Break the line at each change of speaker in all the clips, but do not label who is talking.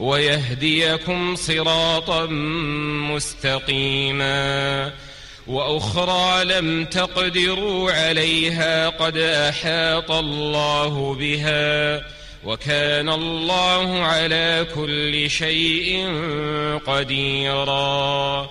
ويهديكم صراطا مستقيما وأخرى لم تقدروا عليها قد أحاط الله بها وكان الله على كل شيء قديرا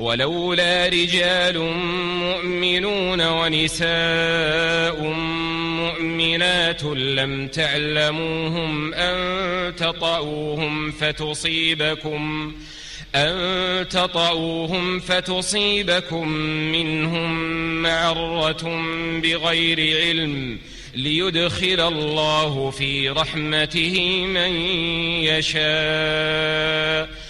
ولولا رجال مؤمنون ونساء مؤمنات لم تعلموهم أن تطؤوهم فتصيبكم أن تطؤوهم فتصيبكم منهم معرة بغير علم ليدخل الله في رحمته من يشاء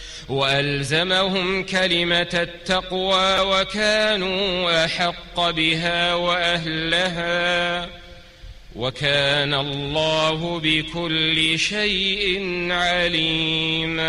وألزمهم كلمة التقوى وكانوا أحق بها وأهلها وكان الله بكل شيء عليماً